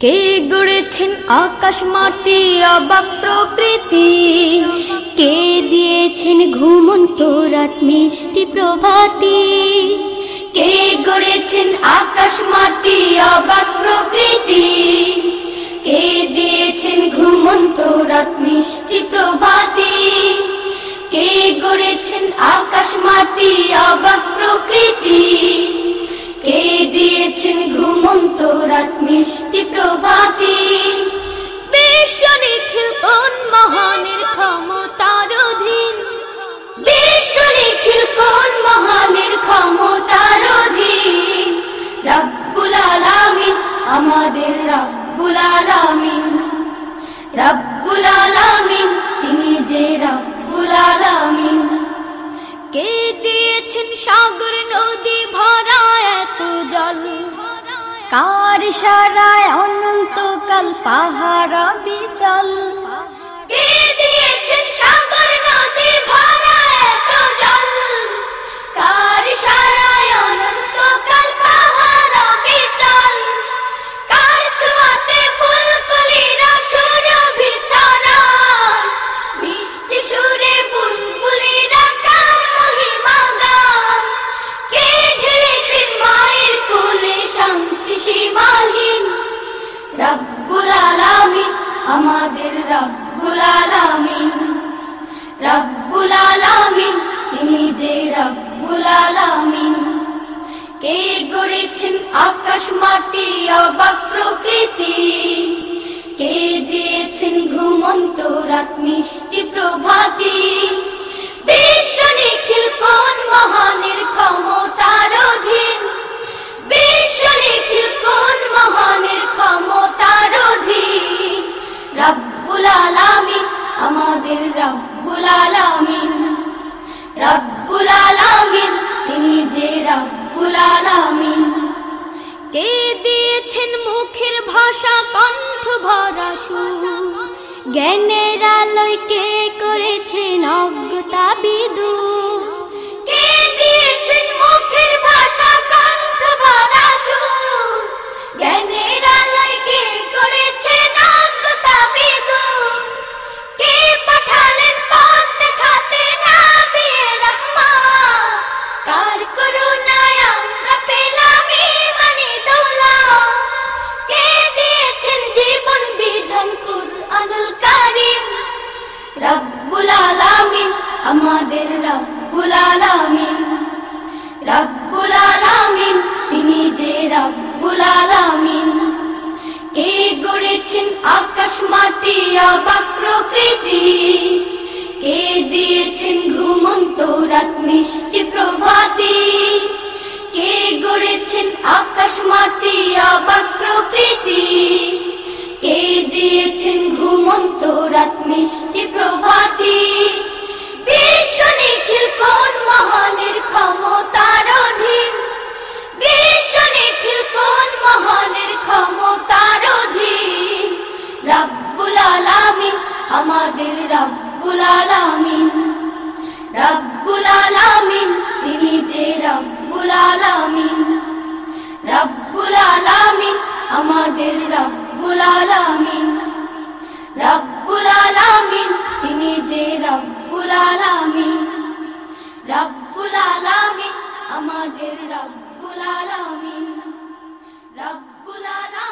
কে গড়েছেন আকাশ মাটি, অবাক প্রকৃতি? কে দিয়েছেন ঘুমন্ত রাত মিষ্টি প্রভাতি? কে গড়েছেন আকাশ মাটি, অবাক প্রকৃতি? কে দিয়েছেন ঘুমন্ত রাত মিষ্টি প্রভাতি? কে গড়েছেন আকাশ মাটি, অবাক প্রকৃতি? কে রাত মিষ্টি প্রভাতি। বিশ্ব নিখিল কোন মহানের ক্ষমতার অধীন? বিশ্ব নিখিল কোন মহানের ক্ষমতার অধীন? রব্বুল আলামিন, আমাদের রব্বুল আলামিন। রব্বুল আলামিন, তিনি যে রব্বুল আলামিন। কে দিয়েছেন সাগর নদী ভরা এত জল? কার সারায় অনন্তকাল পাহারা বিচল? কে দিয়েছেন সাগর নদী রব্বুল আলামিন, আমাদের রব্বুল আলামিন। রব্বুল আলামিন, তিনি যে রব্বুল আলামিন। কে গড়েছেন আকাশ মাটি, অবাক প্রকৃতি। কে দিয়েছেন ঘুমন্ত রাত, মিষ্টি প্রভাতি। বিশ্ব নিখিল কোন মহানের আমাদের রব্বুল আলামিন। রব্বুল আলামিন, তিনি যে রব্বুল আলামিন। কে দিয়েছেন মুখের ভাষা, কণ্ঠ ভরা সুর? জ্ঞানের আলোয় কে করেছেন অজ্ঞতা বিদু আমাদের রব্বুল আলামিন রব্বুল আলামিন, তিনি যে রব্বুল আলামিন। কে গড়েছেন আকাশ মাটি, অবাক প্রকৃতি? কে দিয়েছেন ঘুমন্ত রাত, মিষ্টি প্রভাতি? কে গড়েছেন আকাশ আলামিন। রব্বুল আলামিন, তিনি যে রব্বুল আলামিন। রব্বুল আলামিন, আমাদের রব্বুল আলামিন। রব্বুল আলামিন, তিনি যে রব্বুল আলামিন। রব্বুল আলামিন, আমাদের রব্বুল আলামিন। রব্বুল আলামিন